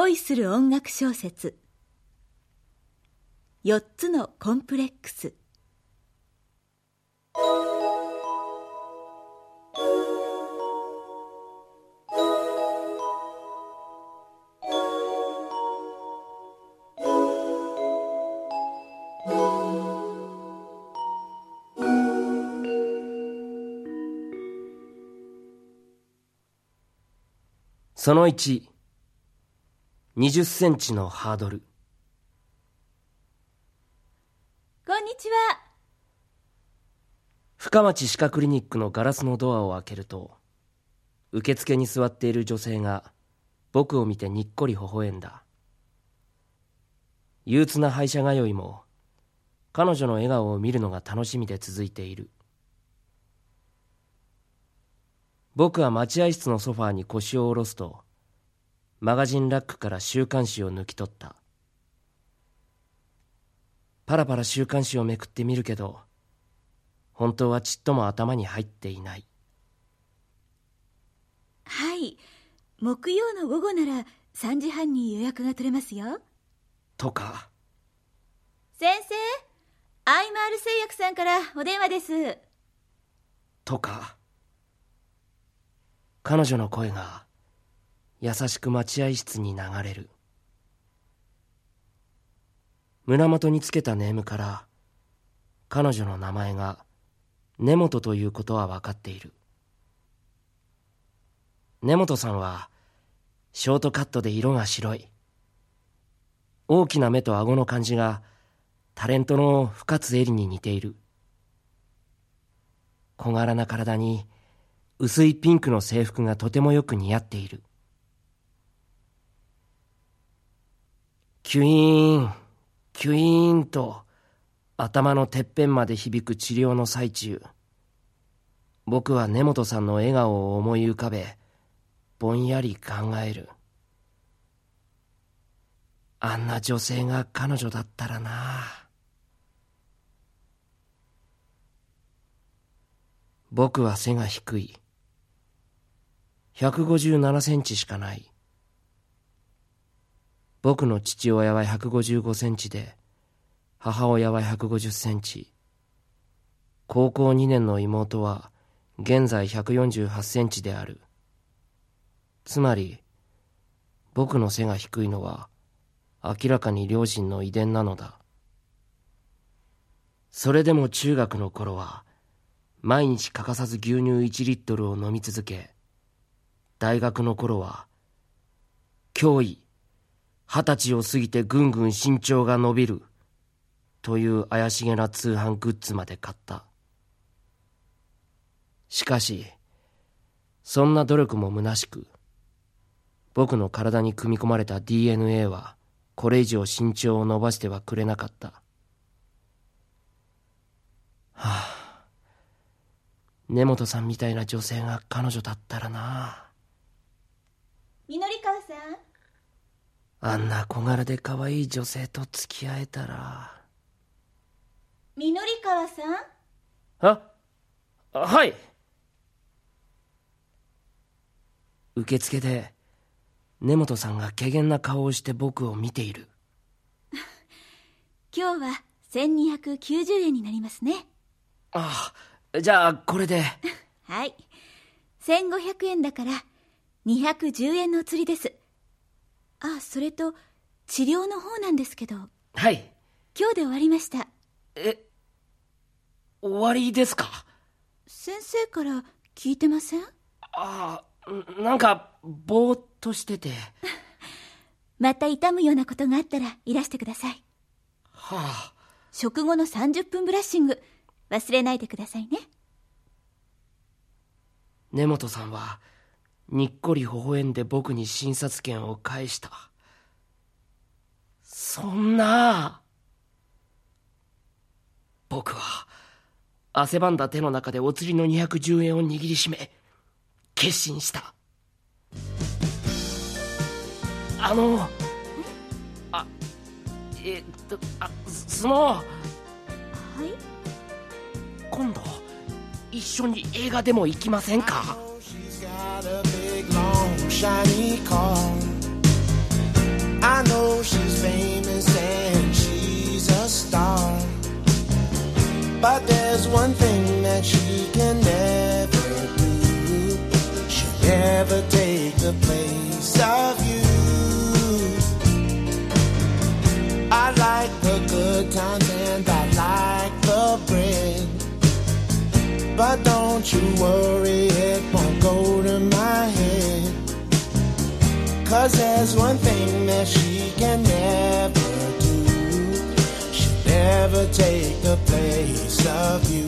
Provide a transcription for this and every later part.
恋する音楽小説。4つのコンプレックス。その1、20センチのハードル。こんにちは深町歯科クリニックのガラスのドアを開けると、受付に座っている女性が僕を見てにっこり微笑んだ。憂鬱な歯医者通いも、彼女の笑顔を見るのが楽しみで続いている。僕は待合室のソファーに腰を下ろすと、マガジンラックから週刊誌を抜き取った。パラパラ週刊誌をめくってみるけど、本当はちっとも頭に入っていない。はい木曜の午後なら3時半に予約が取れますよとか。先生アイマール製薬さんからお電話ですとか。彼女の声が優しく待合室に流れる。胸元につけたネームから彼女の名前が根本ということは分かっている。根本さんはショートカットで色が白い。大きな目と顎の感じがタレントの深津絵里に似ている。小柄な体に薄いピンクの制服がとてもよく似合っている。キュイーン、キュイーンと頭のてっぺんまで響く治療の最中、僕は根本さんの笑顔を思い浮かべ、ぼんやり考える。あんな女性が彼女だったらな僕は背が低い。157センチしかない。僕の父親は155センチで、母親は150センチ。高校2年の妹は現在148センチである。つまり、僕の背が低いのは明らかに両親の遺伝なのだ。それでも中学の頃は毎日欠かさず牛乳1リットルを飲み続け、大学の頃は、脅威、二十歳を過ぎてぐんぐん身長が伸びる、という怪しげな通販グッズまで買った。しかし、そんな努力も虚しく、僕の体に組み込まれた DNA は、これ以上身長を伸ばしてはくれなかった。はあ、根本さんみたいな女性が彼女だったらな。みのりかわさんあんな小柄で可愛い女性と付き合えたら。みのりかわさん？あはい。受付で根本さんが怪げな顔をして僕を見ている。今日は1290円になりますね。ああじゃあこれで。はい。1500円だから210円のお釣りですあそれと治療の方なんですけど。はい。今日で終わりました。え終わりですか？先生から聞いてません？ああなんかぼーっとしてて。また痛むようなことがあったらいらしてください。はあ。食後の30分ブラッシング。忘れないでくださいね。根本さんはにっこり微笑んで僕に診察券を返した。そんな。僕は、汗ばんだ手の中でお釣りの210円を握りしめ、決心した。あの、あ、えっと、あ、その、はい？今度、一緒に映画でも行きませんか？got a big, long, shiny car. I know she's famous and she's a star. But there's one thing that she can never do. She'll never take the place of you. I like the good times and I like the bread. But don't you worry, it won't go to my head. Cause there's one thing that she can never do. She'll never take the place of you.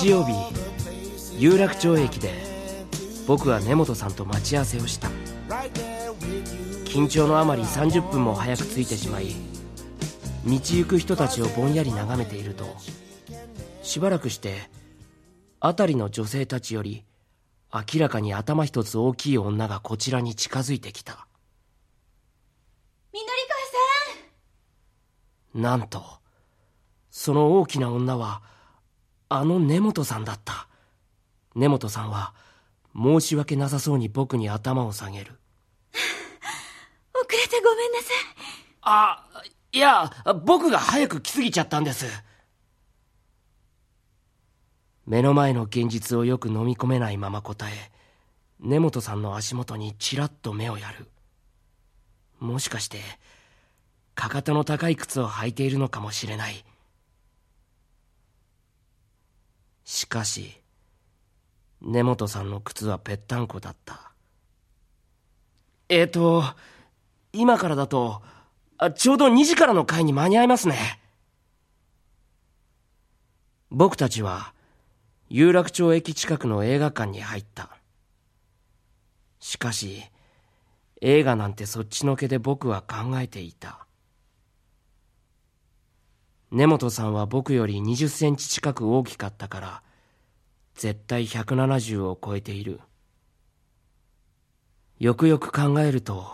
日曜日有楽町駅で僕は根本さんと待ち合わせをした。緊張のあまり30分も早く着いてしまい道行く人たちをぼんやり眺めているとしばらくして辺りの女性たちより明らかに頭一つ大きい女がこちらに近づいてきた。みのりなんとその大きな女はあの根本さんだった。根本さんは申し訳なさそうに僕に頭を下げる。遅れてごめんなさい。あいや僕が早く来すぎちゃったんです。目の前の現実をよく飲み込めないまま答え根本さんの足元にちらっと目をやる。もしかしてかかとの高い靴を履いているのかもしれないしかし根本さんの靴はぺったんこだった。えっ、ー、と今からだとあちょうど2時からの会に間に合いますね。僕たちは有楽町駅近くの映画館に入った。しかし映画なんてそっちのけで僕は考えていた。根本さんは僕より20センチ近く大きかったから絶対170を超えている。よくよく考えると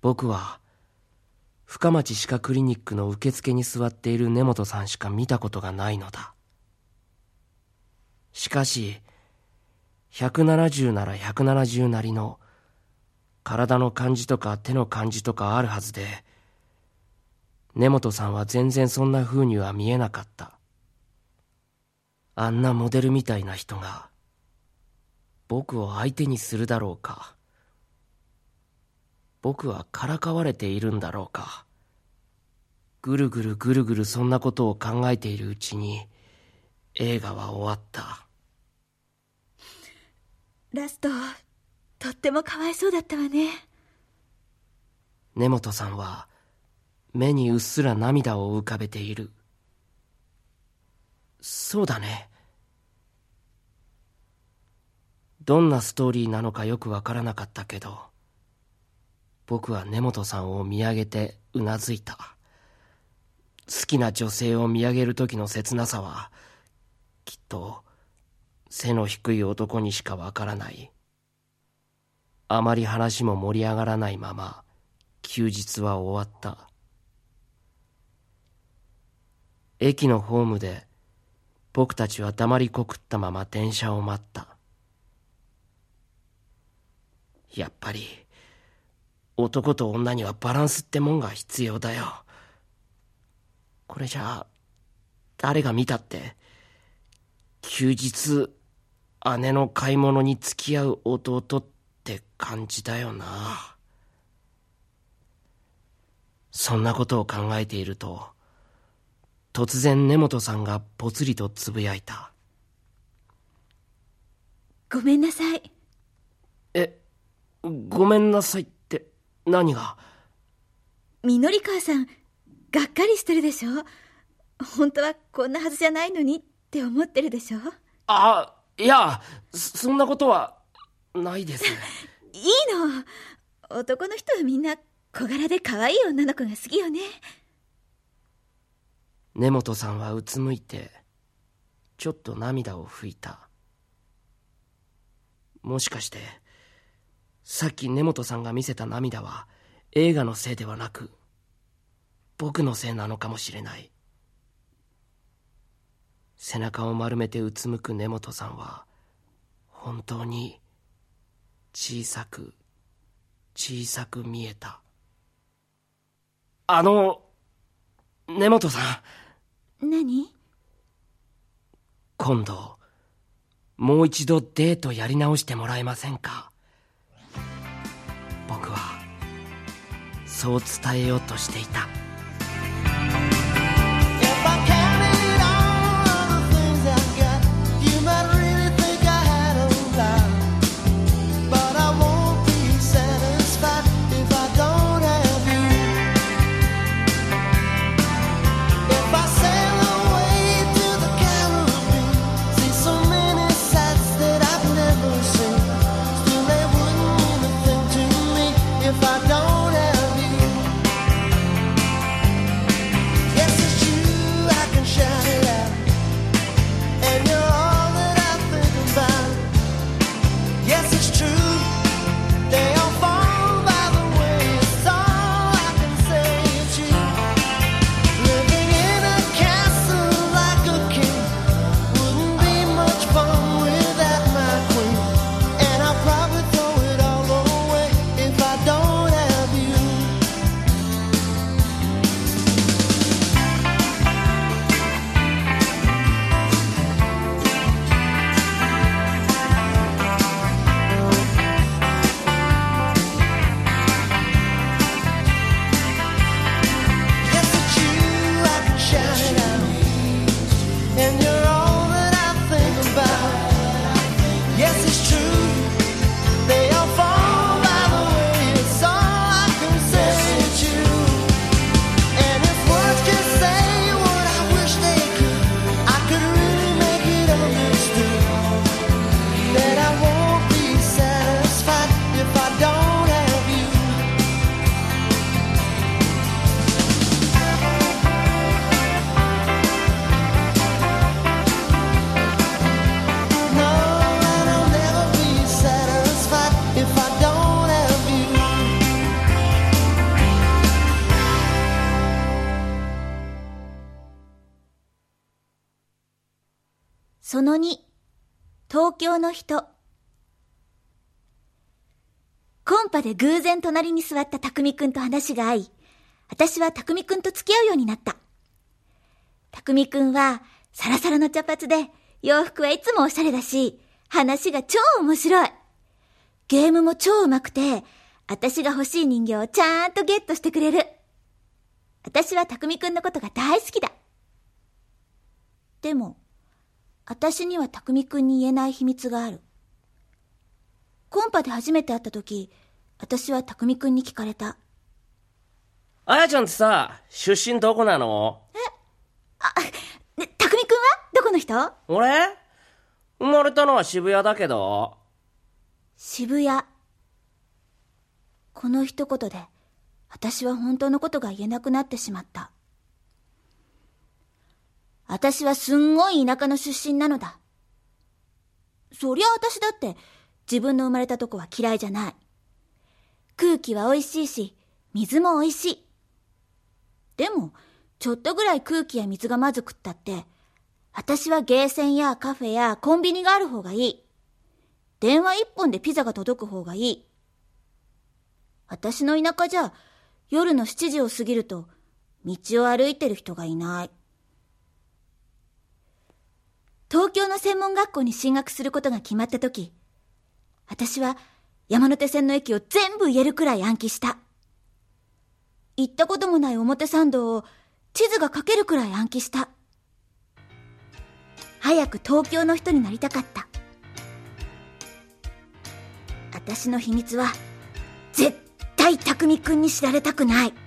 僕は深町歯科クリニックの受付に座っている根本さんしか見たことがないのだ。しかし170なら170なりの体の感じとか手の感じとかあるはずで根本さんは全然そんな風には見えなかった。あんなモデルみたいな人が僕を相手にするだろうか。僕はからかわれているんだろうか。ぐるぐるぐるぐるそんなことを考えているうちに映画は終わった。ラストとってもかわいそうだったわね。根本さんは目にうっすら涙を浮かべている。そうだね。どんなストーリーなのかよくわからなかったけど僕は根本さんを見上げてうなずいた。好きな女性を見上げる時の切なさはきっと背の低い男にしかわからない。あまり話も盛り上がらないまま休日は終わった。駅のホームで僕たちは黙りこくったまま電車を待った。やっぱり男と女にはバランスってもんが必要だよ。これじゃ誰が見たって休日姉の買い物に付き合う弟って感じだよな。そんなことを考えていると突然根本さんがぽつりとつぶやいた。ごめんなさい。えごめんなさいって何が？みのりかわさんがっかりしてるでしょ？本当はこんなはずじゃないのにって思ってるでしょ？あいやそんなことはないです いいの。男の人はみんな小柄で可愛い女の子が好きよね根本さんはうつむいてちょっと涙を拭いた。もしかしてさっき根本さんが見せた涙は映画のせいではなく僕のせいなのかもしれない。背中を丸めてうつむく根本さんは本当に小さく小さく見えた。あの根本さん。何？今度もう一度デートやり直してもらえませんか？僕はそう伝えようとしていた。その2、東京の人。コンパで偶然隣に座った匠くんと話が合い、私は匠くんと付き合うようになった。匠くんはサラサラの茶髪で、洋服はいつもおしゃれだし、話が超面白い。ゲームも超上手くて、私が欲しい人形をちゃんとゲットしてくれる。私は匠くんのことが大好きだ。でも、私には匠くんに言えない秘密がある。コンパで初めて会った時、私は匠くんに聞かれた。あやちゃんってさ出身どこなの？ね、匠くんは？どこの人？俺？生まれたのは渋谷だけど渋谷。この一言で、私は本当のことが言えなくなってしまった。私はすんごい田舎の出身なのだ。そりゃ私だって自分の生まれたとこは嫌いじゃない。空気は美味しいし、水も美味しい。でも、ちょっとぐらい空気や水がまずくったって、私はゲーセンやカフェやコンビニがある方がいい。電話一本でピザが届く方がいい。私の田舎じゃ、夜の7時を過ぎると、道を歩いてる人がいない。東京の専門学校に進学することが決まった時、私は山手線の駅を全部言えるくらい暗記した。行ったこともない表参道を地図が書けるくらい暗記した。早く東京の人になりたかった。私の秘密は、絶対匠くんに知られたくない。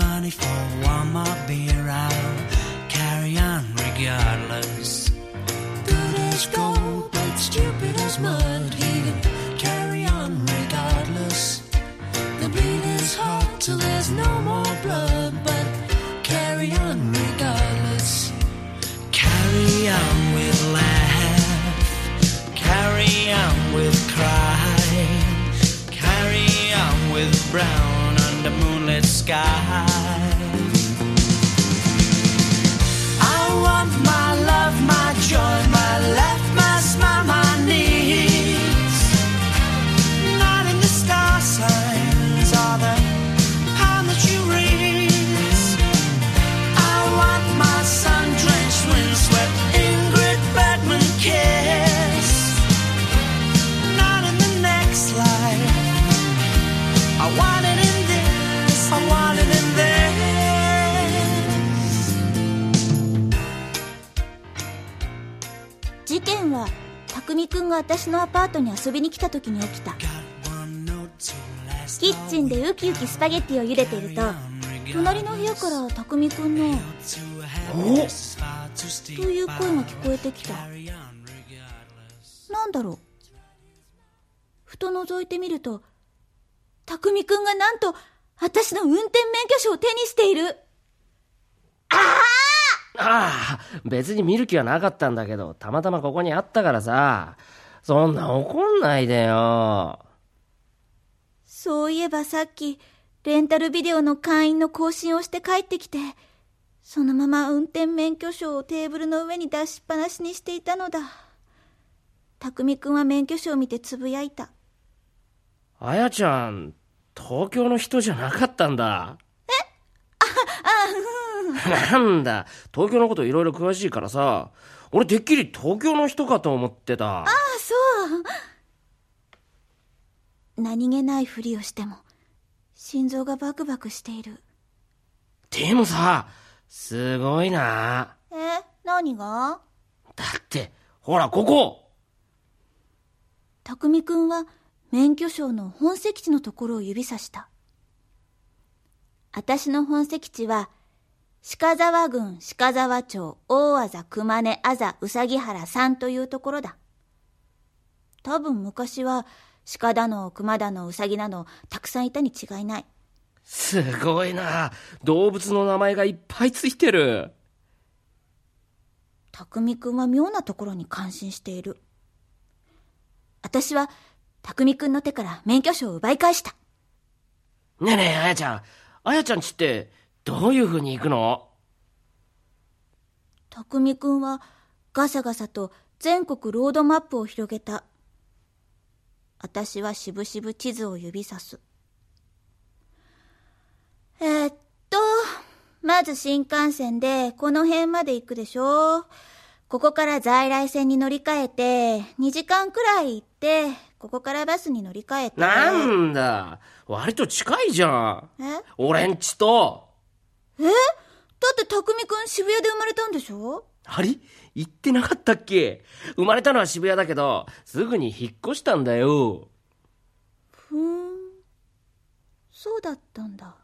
money for one more beer. I'll carry on regardless. Good as gold, but stupid as mud. Sky. が私のアパートに遊びに来た時に起きた。キッチンでウキウキスパゲッティを茹でていると隣の部屋から匠くんの to a happiness far too steep. という声が聞こえてきた。なんだろう。ふと覗いてみると匠くんがなんと私の運転免許証を手にしている。ああ、別に見る気はなかったんだけど、たまたまここにあったからさ。そんな怒んないでよ。そういえばさっきレンタルビデオの会員の更新をして帰ってきてそのまま運転免許証をテーブルの上に出しっぱなしにしていたのだ匠くんは免許証を見てつぶやいたあやちゃん、東京の人じゃなかったんだ。え？あ、あ、なんだ、東京のこといろいろ詳しいからさ、俺てっきり東京の人かと思ってた。あ 何気ないふりをしても心臓がバクバクしているでもさ、すごいな。え何が？だって、ほら、ここ匠くんは免許証の本籍地のところを指さした。私の本籍地は、鹿沢郡鹿沢町大あざ熊根あざうさぎ原3というところだ。多分昔は鹿だの熊だのうさぎだのたくさんいたに違いない。すごいな。動物の名前がいっぱいついてる。匠くんは妙なところに感心している。私は匠くんの手から免許証を奪い返した。ねえねえ、あやちゃん。あやちゃんちって、どういう風に行くの？匠くんはガサガサと全国ロードマップを広げた。私はしぶしぶ地図を指さす。えーっと、まず新幹線でこの辺まで行くでしょここから在来線に乗り換えて、2時間くらい行って、ここからバスに乗り換えて。なんだ。割と近いじゃん。え？俺んちと。え？だって匠くん渋谷で生まれたんでしょ？あれ言ってなかったっけ？生まれたのは渋谷だけど、すぐに引っ越したんだよ。ふーん。そうだったんだ。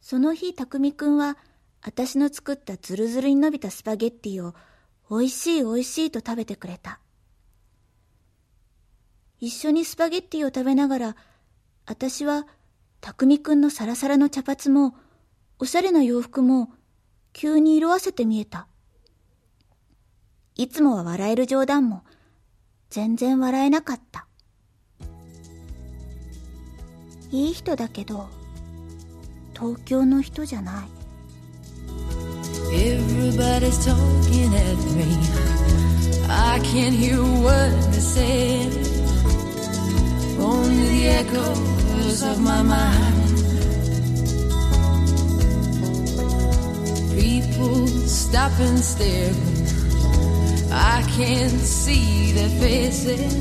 その日、匠くんは、私の作ったズルズルに伸びたスパゲッティを、美味しい美味しいと食べてくれた。一緒にスパゲッティを食べながら、私は、匠くんのサラサラの茶髪も、おしゃれな洋服も、急に色あせて見えた。いつもは笑える冗談も、全然笑えなかった。いい人だけど、東京の人じゃない。Everybody's talking at me. I can't hear what they say. Only the echoes of my mind. People stop and stare. I can't see their faces.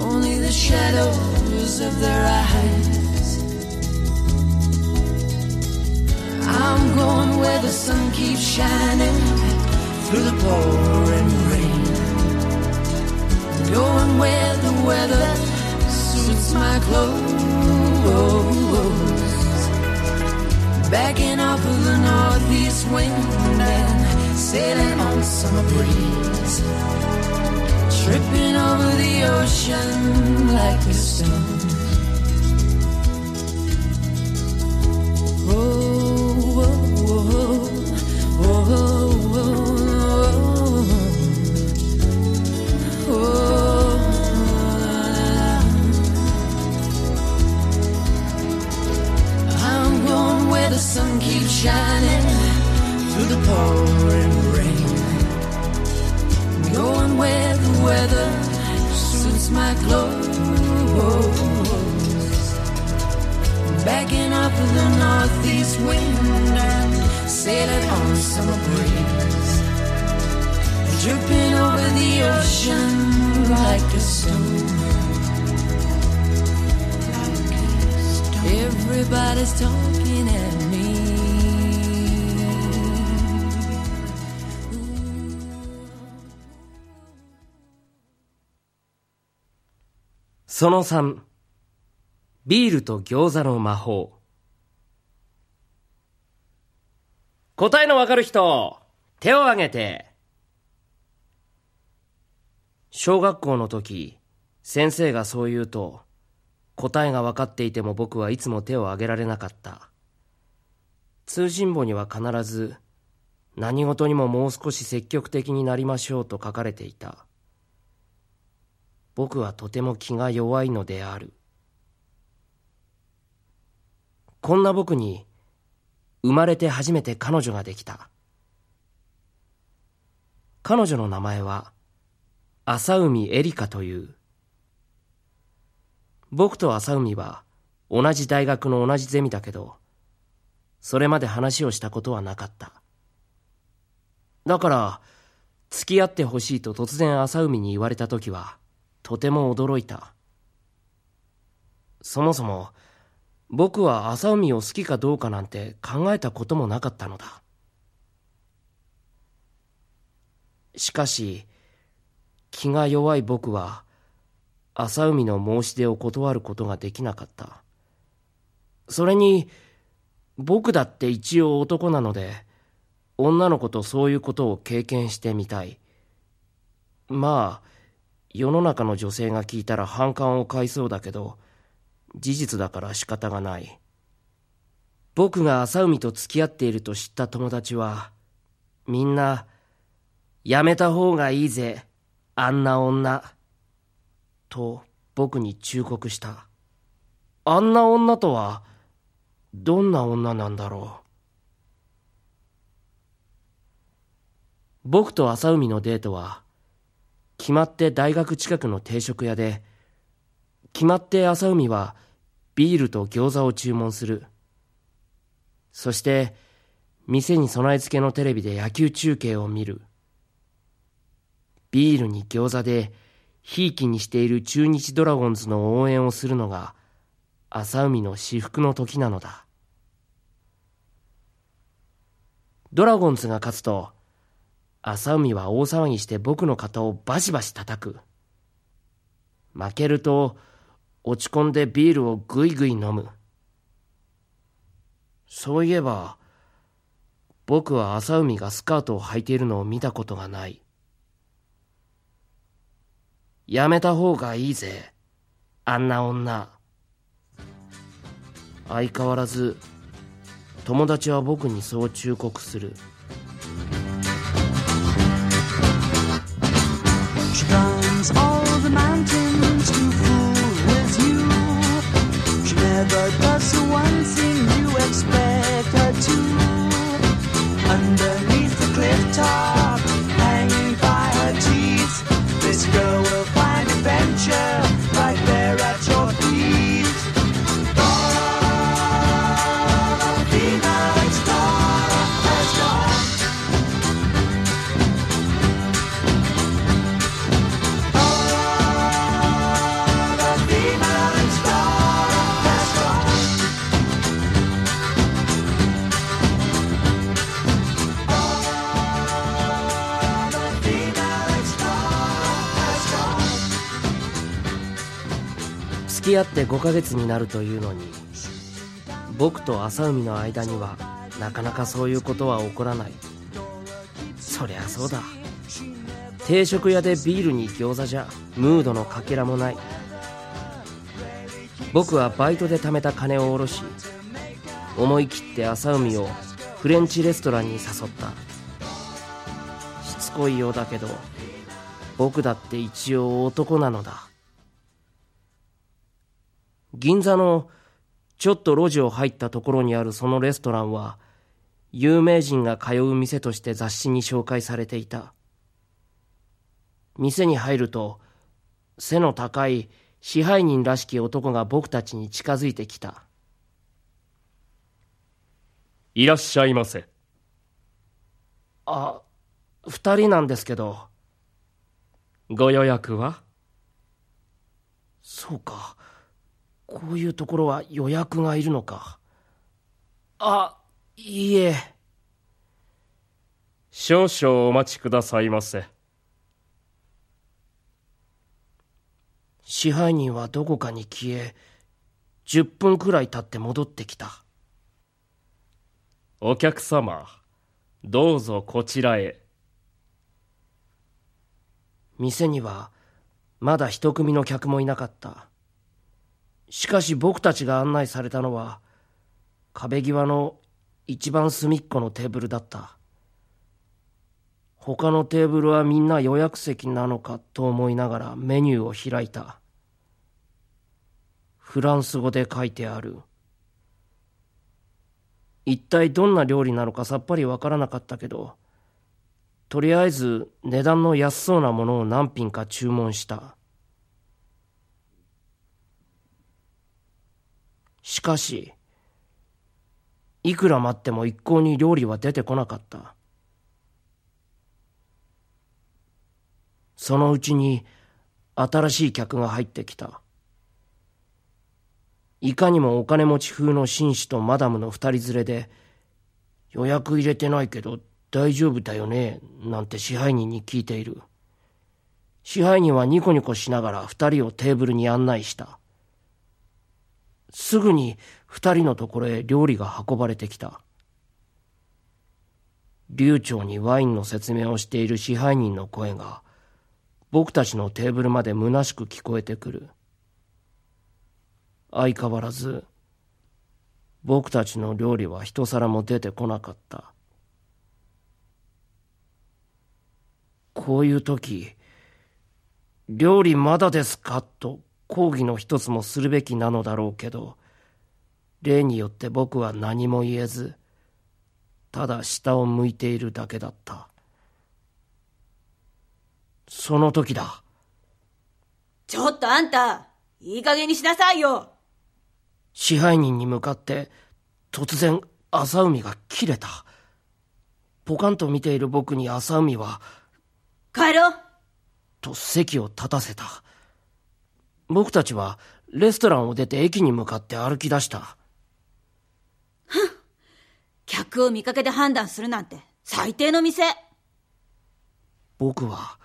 Only the shadows of their eyes. I'm going where the sun keeps shining through the pouring rain. Going where the weather suits my clothes. Backing off of the northeast wind and sailing on summer breeze. Tripping over the ocean like a stone. Oh, oh, oh, oh, oh. oh, oh. Shining through the pouring rain. Going where the weather suits my clothes. Backing up with the northeast wind and sailing on summer breeze. Dripping over the ocean like a stone. Everybody's talking その3ビールと餃子の魔法。答えのわかる人手を挙げて。小学校の時先生がそう言うと答えが分かっていても僕はいつも手を挙げられなかった。通信簿には必ず何事にももう少し積極的になりましょうと書かれていた。僕はとても気が弱いのである。こんな僕に生まれて初めて彼女ができた。彼女の名前は浅海エリカという。僕と浅海は同じ大学の同じゼミだけどそれまで話をしたことはなかった。だから付き合ってほしいと突然浅海に言われた時はとても驚いた。そもそも僕は浅海を好きかどうかなんて考えたこともなかったのだ。しかし気が弱い僕は浅海の申し出を断ることができなかった。それに僕だって一応男なので女の子とそういうことを経験してみたい。まあ世の中の女性が聞いたら反感を買いそうだけど事実だから仕方がない。僕が浅海と付き合っていると知った友達はみんなやめた方がいいぜあんな女と僕に忠告した。あんな女とはどんな女なんだろう。僕と浅海のデートは決まって大学近くの定食屋で決まって浅海はビールと餃子を注文する。そして店に備え付けのテレビで野球中継を見る。ビールに餃子でひいきにしている中日ドラゴンズの応援をするのが浅海の至福の時なのだ。ドラゴンズが勝つと浅海は大騒ぎして僕の肩をバシバシ叩く。負けると落ち込んでビールをぐいぐい飲む。そういえば僕は浅海がスカートを履いているのを見たことがない。やめた方がいいぜあんな女。相変わらず友達は僕にそう忠告する。付き合って5ヶ月になるというのに僕と浅海の間にはなかなかそういうことは起こらない。そりゃそうだ。定食屋でビールに餃子じゃムードのかけらもない。僕はバイトで貯めた金を下ろし思い切って浅海をフレンチレストランに誘った。しつこいようだけど僕だって一応男なのだ。銀座のちょっと路地を入ったところにあるそのレストランは有名人が通う店として雑誌に紹介されていた。店に入ると、背の高い支配人らしき男が僕たちに近づいてきた。いらっしゃいませ。あ、二人なんですけど、ご予約は？そうか。こういうところは予約がいるのか。あ、いいえ。少々お待ちくださいませ。支配人はどこかに消え、10分くらい経って戻ってきた。お客様、どうぞこちらへ。店にはまだ一組の客もいなかった。しかし僕たちが案内されたのは壁際の一番隅っこのテーブルだった。他のテーブルはみんな予約席なのかと思いながらメニューを開いた。フランス語で書いてある。一体どんな料理なのかさっぱりわからなかったけど、とりあえず値段の安そうなものを何品か注文した。しかし、いくら待っても一向に料理は出てこなかった。そのうちに新しい客が入ってきた。いかにもお金持ち風の紳士とマダムの二人連れで、予約入れてないけど大丈夫だよね、なんて支配人に聞いている。支配人はニコニコしながら二人をテーブルに案内した。すぐに二人のところへ料理が運ばれてきた。流暢にワインの説明をしている支配人の声が、僕たちのテーブルまで虚しく聞こえてくる。相変わらず、僕たちの料理は一皿も出てこなかった。こういう時、料理まだですか？と抗議の一つもするべきなのだろうけど、例によって僕は何も言えず、ただ下を向いているだけだった。その時だ。ちょっとあんた、いい加減にしなさいよ支配人に向かって突然浅海が切れた。ポカンと見ている僕に浅海は、帰ろうと席を立たせた。僕たちはレストランを出て駅に向かって歩き出した。客を見かけで判断するなんて、最低の店僕は、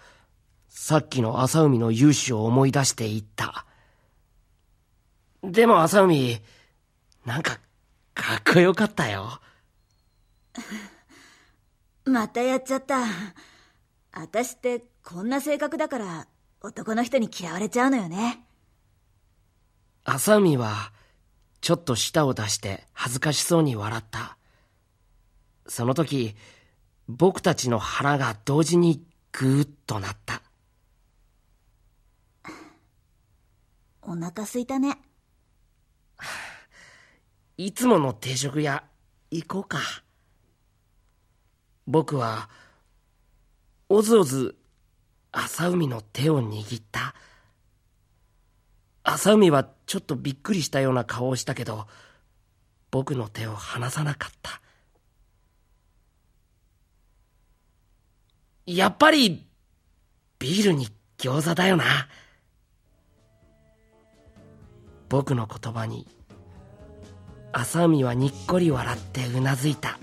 さっきの浅海の勇姿を思い出して言った。でも浅海、なんか、かっこよかったよ。またやっちゃった。私ってこんな性格だから男の人に嫌われちゃうのよね。浅海は、ちょっと舌を出して恥ずかしそうに笑った。その時、僕たちの腹が同時にぐーっとなった。お腹すいたね。いつもの定食屋、行こうか。僕は、おずおず、浅海の手を握った。浅海はちょっとびっくりしたような顔をしたけど、僕の手を離さなかった。やっぱり、ビールに餃子だよな。僕の言葉に、浅海はにっこり笑ってうなずいた。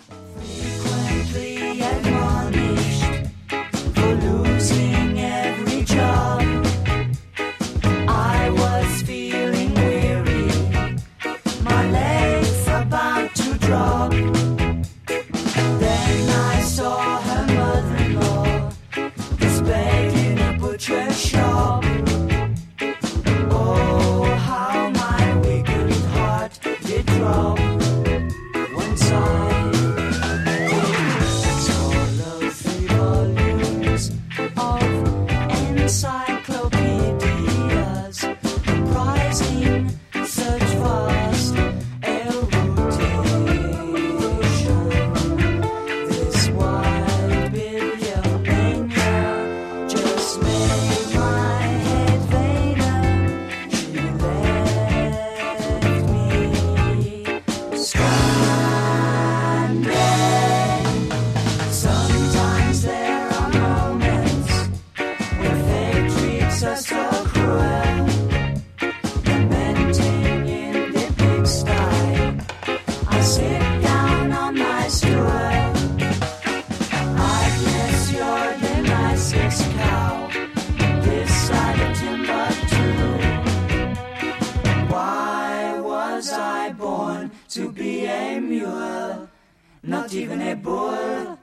Not even a bull.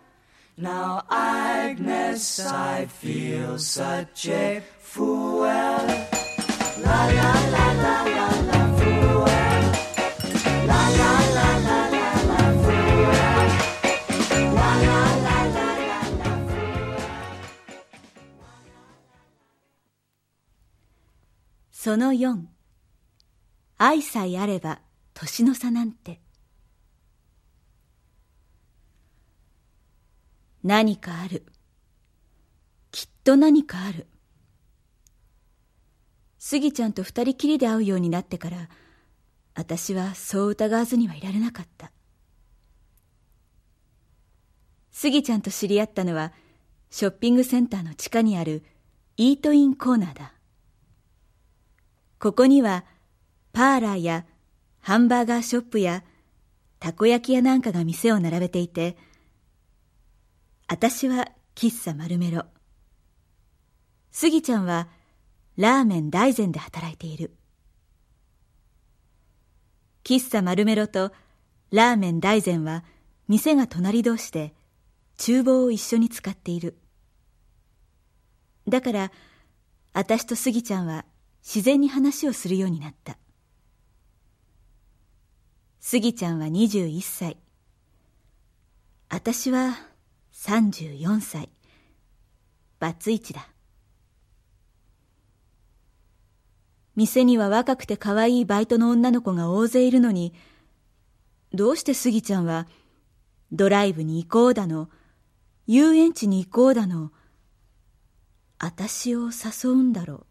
Now, Agnes, I feel such a fool. La la la la la la fool. La la la la la la fool. La la la la la la fool. その4愛さえあれば年の差なんて何かある。きっと何かある。スギちゃんと二人きりで会うようになってから私はそう疑わずにはいられなかった。スギちゃんと知り合ったのはショッピングセンターの地下にあるイートインコーナーだ。ここにはパーラーやハンバーガーショップやたこ焼き屋なんかが店を並べていて、私は喫茶丸メロ。スギちゃんはラーメン大膳で働いている。喫茶丸メロとラーメン大膳は店が隣同士で厨房を一緒に使っている。だから、私とスギちゃんは自然に話をするようになった。スギちゃんは21歳。私は34歳。バツイチだ。店には若くて可愛いバイトの女の子が大勢いるのに、どうしてスギちゃんはドライブに行こうだの、遊園地に行こうだの、私を誘うんだろう。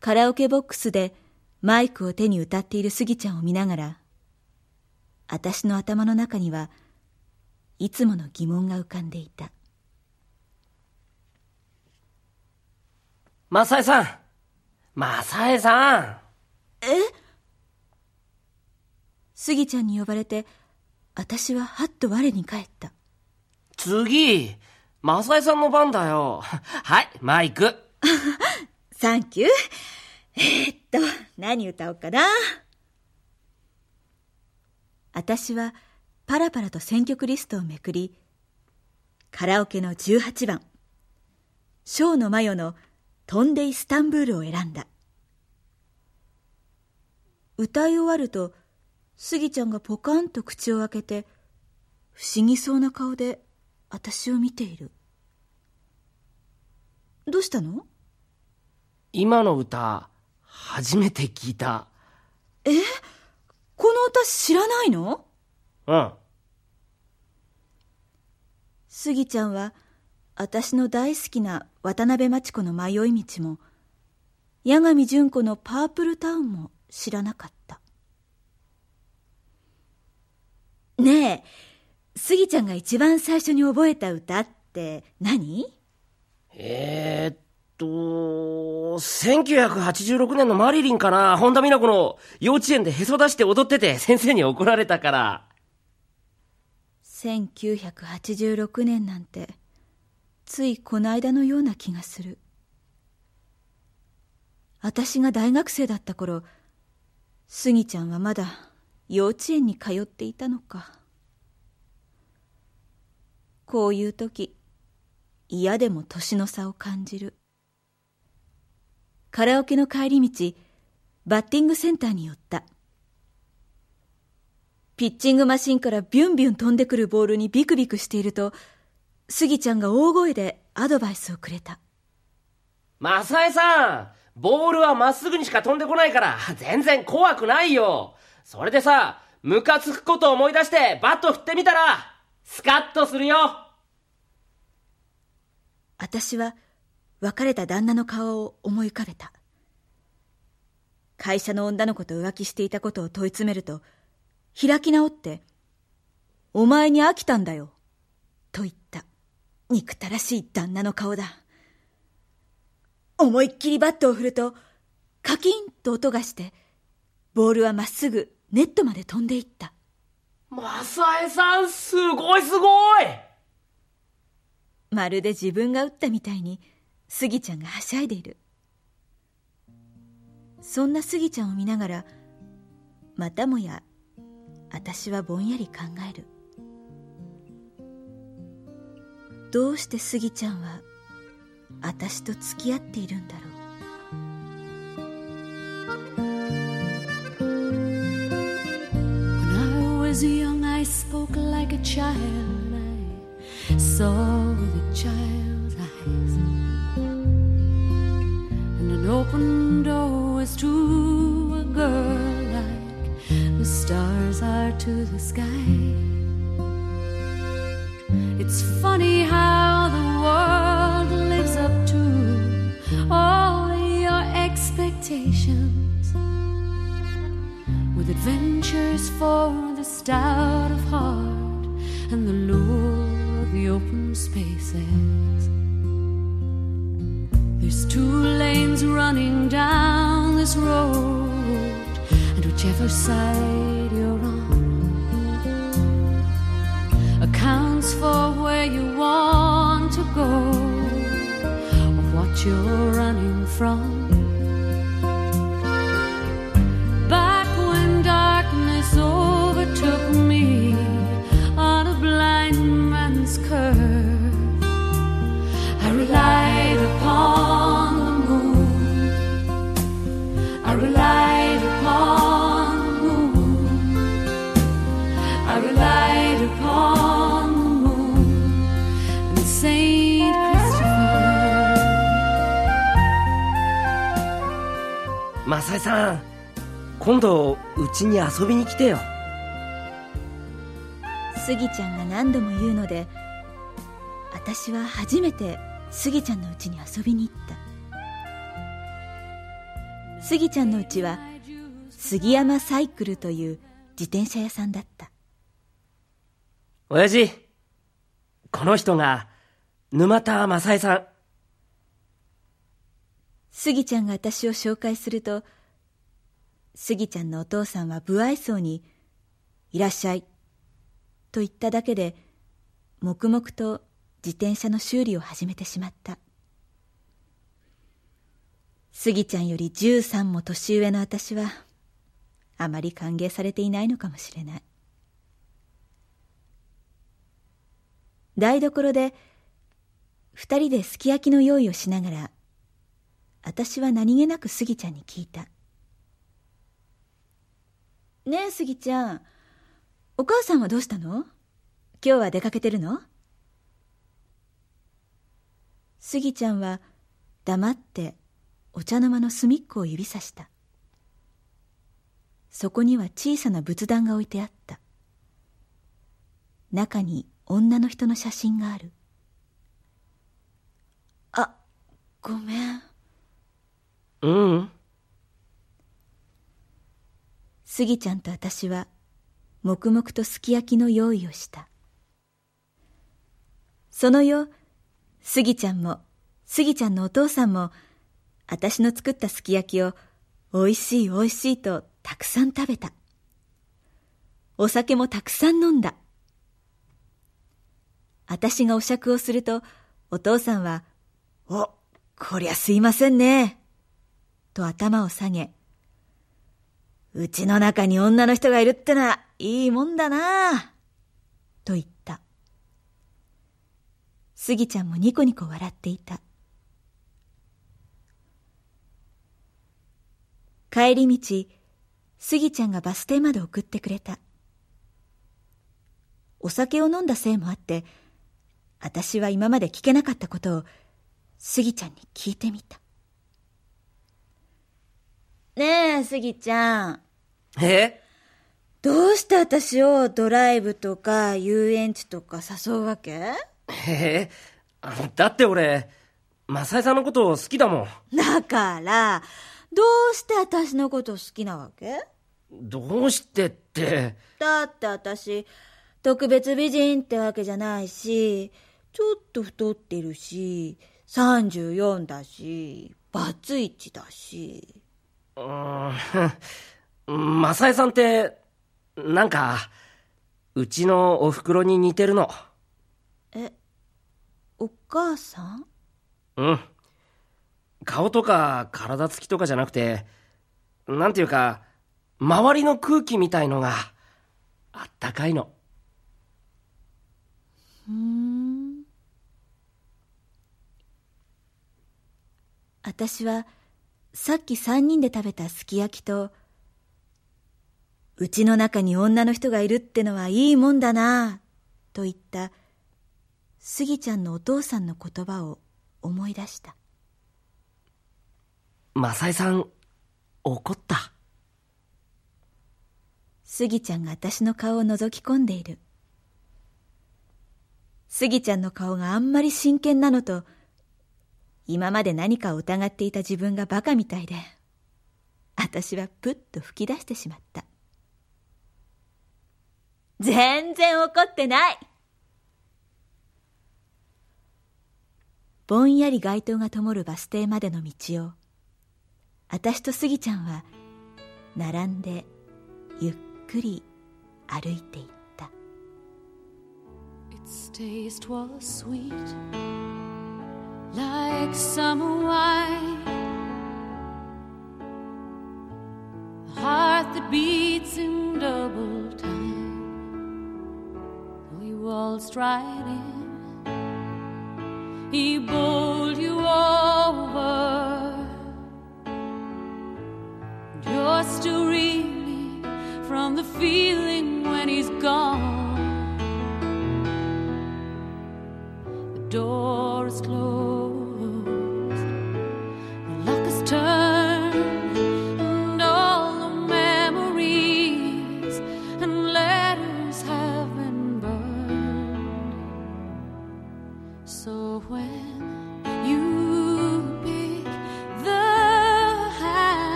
カラオケボックスでマイクを手に歌っているスギちゃんを見ながら、私の頭の中にはいつもの疑問が浮かんでいた。マサエさんマサエさんえ？スギちゃんに呼ばれて、私ははっと我に返った。次マサエさんの番だよ。はい、マイク。サンキュー。えー、っと、何歌おうかな。私はパラパラと選曲リストをめくり、カラオケの18番、ショーのマヨの飛んでイスタンブールを選んだ。歌い終わると、スギちゃんがポカンと口を開けて、不思議そうな顔で私を見ている。どうしたの？今の歌、初めて聞いた。え？この歌知らないの？うん。スギちゃんは私の大好きな渡辺真知子の迷い道も八神純子のパープルタウンも知らなかった。ねえスギちゃんが一番最初に覚えた歌って何？えー、っと、1986年のマリリンかな。本田美奈子の幼稚園でへそ出して踊ってて先生に怒られたから。1986年なんてついこの間のような気がする。私が大学生だった頃スギちゃんはまだ幼稚園に通っていたのか。こういう時嫌でも年の差を感じる。カラオケの帰り道バッティングセンターに寄った。ピッチングマシンからビュンビュン飛んでくるボールにビクビクしていると、スギちゃんが大声でアドバイスをくれた。マサエさんボールはまっすぐにしか飛んでこないから、全然怖くないよ。それでさ、ムカつくことを思い出してバット振ってみたら、スカッとするよ。私は別れた旦那の顔を思い浮かべた。会社の女の子と浮気していたことを問い詰めると、開き直って、お前に飽きたんだよ、と言った。憎たらしい旦那の顔だ。思いっきりバットを振ると、カキンと音がして、ボールはまっすぐネットまで飛んでいった。マサエさん、すごいすごいまるで自分が打ったみたいに、スギちゃんがはしゃいでいる。そんなスギちゃんを見ながらまたもや私はぼんやり考えるどうしてスギちゃんは私と付き合っているんだろう When I was young, I spoke like a child. I saw with a open door was to a girl like the stars are to the sky. It's funny how the world lives up to all your expectations with adventures for the stout of heart and the lure of the open spaces. Two lanes running down this road, and whichever side you're on accounts for where you want to go or what you're running from. マサイさん今度うちに遊びに来てよ。スギちゃんが何度も言うので私は初めてスギちゃんの家に遊びに行った。スギちゃんの家は杉山サイクルという自転車屋さんだった。親父この人が沼田マサイさんスギちゃんが私を紹介するとスギちゃんのお父さんは不愛想に「いらっしゃい」と言っただけで黙々と自転車の修理を始めてしまった。スギちゃんより13も年上の私はあまり歓迎されていないのかもしれない。台所で二人ですき焼きの用意をしながら私は何気なくスギちゃんに聞いた。ねえスギちゃん。お母さんはどうしたの？今日は出かけてるの？スギちゃんは黙ってお茶の間の隅っこを指さした。そこには小さな仏壇が置いてあった。中に女の人の写真がある。あごめん。ううん。スギちゃんと私は黙々とすき焼きの用意をした。その夜スギちゃんもスギちゃんのお父さんも私の作ったすき焼きをおいしいおいしいとたくさん食べた。お酒もたくさん飲んだ。私がお酌をするとお父さんは「おこりゃすいませんね」と頭を下げうちの中に女の人がいるってのはいいもんだなと言った。スギちゃんもニコニコ笑っていた。帰り道、スギちゃんがバス停まで送ってくれた。お酒を飲んだせいもあって、私は今まで聞けなかったことをスギちゃんに聞いてみた。ねえ、スギちゃん。え？どうして私をドライブとか遊園地とか誘うわけ？へえ？あのだって俺マサイさんのこと好きだもん。だから、どうして私のこと好きなわけ？どうしてって。だって私、特別美人ってわけじゃないし、ちょっと太ってるし、34だし、バツイチだし。うーん マサイさんってなんかうちのおふくろに似てるの？え、お母さん？うん顔とか体つきとかじゃなくてなんていうか、周りの空気みたいのが、あったかいの。ふーん。私は、さっき三人で食べたすき焼きと、うちの中に女の人がいるってのはいいもんだなぁ、と言った、スギちゃんのお父さんの言葉を思い出した。マサイさん、怒った。スギちゃんが私の顔を覗き込んでいる。スギちゃんの顔があんまり真剣なのと、今まで何かを疑っていた自分がバカみたいで、私はプッと吹き出してしまった。全然怒ってないぼんやり街灯が灯るバス停までの道を、私とスギちゃんは、並んで、ゆっくり歩いていった。Like summer wine. A heart that beats in double time. Though he waltzed right in, he bowled you over. And you're still reeling from the feeling when he's gone. The door is closed,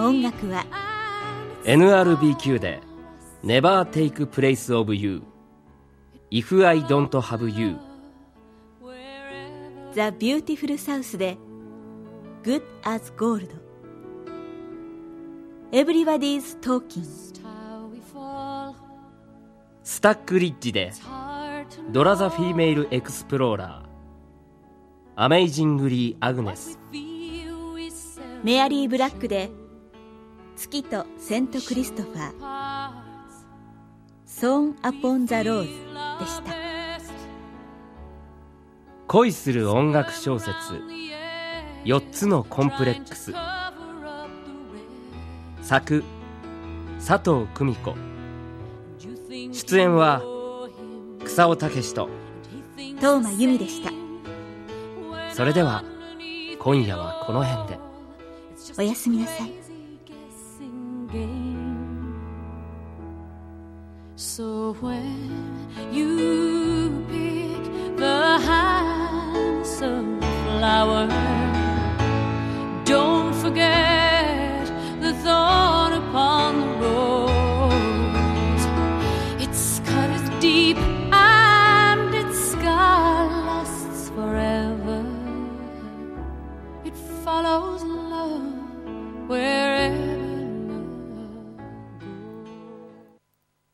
の音楽は NRBQ で Never Take Place of You If I Don't Have You The Beautiful South で Good as Gold Everybody's Talking スタックリッジでドラザ・フィーメイル・エクスプローラーアメイジングリー・アグネスメアリー・ブラックで月とセント・クリストファーソーン・アポン・ザ・ローズでした。恋する音楽小説 the edge 4つのコンプレックス作佐藤久美子出演は草尾武と he thinks 東間由美でした。それでは今夜はこの辺でおやすみなさい。Game. So when you pick the handsome flower, don't forget the thorn upon